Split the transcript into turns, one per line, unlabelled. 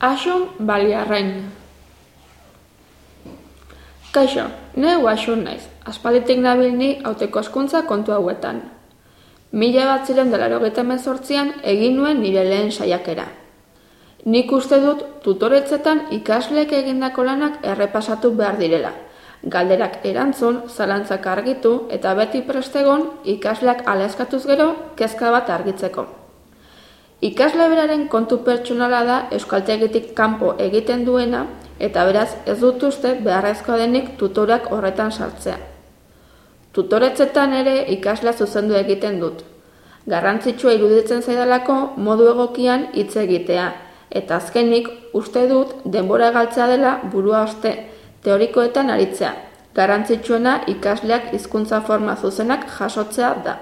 Asun baliarrain. Kaixo, ne asun naiz, aspalitik nabil ni hauteko askuntza kontu hauetan. Mila bat ziren dela mezortzian egin nuen nire lehen saiakera. Nik uste dut tutoretzetan ikasleek egindako lanak errepasatu behar direla. Galderak erantzun, zalantzak argitu eta beti prestegon ikasleak aleskatuz gero kezka bat argitzeko. Ikasle beraren kontu pertsonala da euskaltegitik kanpo egiten duena eta beraz ez dut uste beharrezkoa denik tutorak horretan sartzea. Tutoretzetan ere ikaslea zuzendu egiten dut. Garrantzitsua iruditzen zaidalako modu egokian hitz egitea eta azkenik uste dut denbora galtzea dela burua oste teorikoetan aritzea. Garrantzitsuena ikasleak hizkuntza forma zuzenak jasotzea da.